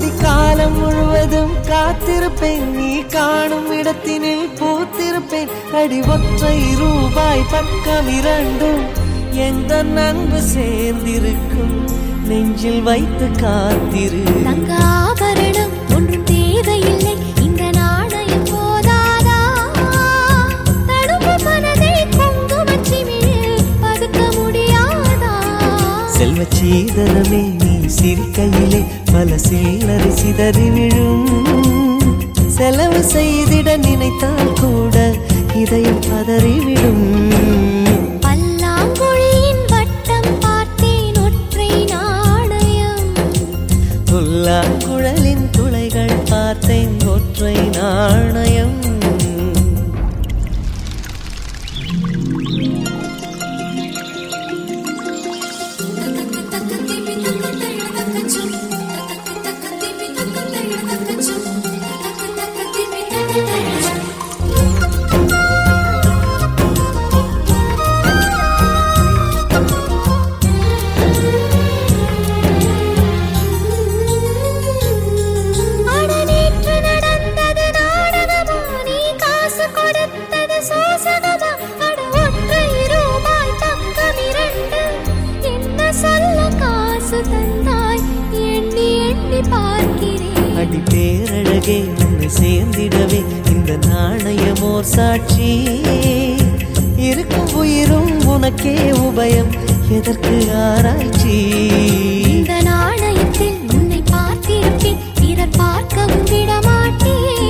விடிந்ததும் காத்திருப்பேன். நீ காணும் இடத்தினில் பூத்திருப்பேன். அடி ஒற்றை ரூபாய் பக்கம் இரண்டும் எந்த நன்பு சேர்ந்திருக்கும். நெஞ்சில் வைத்து காத்திரு. தங்க ஆபரணம் செல்வ சீதனமே நீ சிரிக்கையிலே பல சில்லறை சிதறி விழும். செலவு செய்திட நினைத்தால் கூட இதயம் பதறிவிடும் புல்லாங்குழலின் துளைகள் பார்த்தேன் ஒற்றை நாணயம். அடி பேரழகே உன்னை சேர்ந்திடவே இந்த நாணயமோர் சாட்சி. இருக்கும் உயிரும் உனக்கே உபயம் எதற்கு ஆராய்ச்சி? இந்த நாணயத்தில் உன்னை பார்த்திருப்பேன் பிறர் பார்க்கவும் விடமாட்டேன்.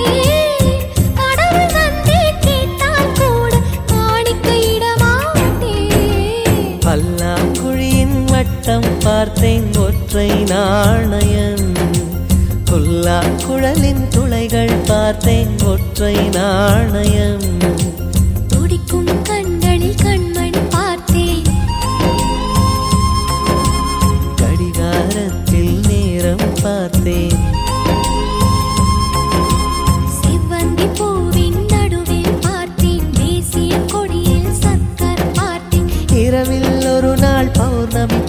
பல்லாங்குழியின் வட்டம் பார்த்தேன் ஒற்றை நாணயம். புல்லாங்குழலின் துளைகள் பார்த்தேன் ஒற்றை நாணயம். துடிக்கும் கண்களில் கண்மணி பார்த்தேன். கடிகாரத்தில் நேரம் பார்த்தேன். இரவில் ஒரு நாள் பௌர்ணமி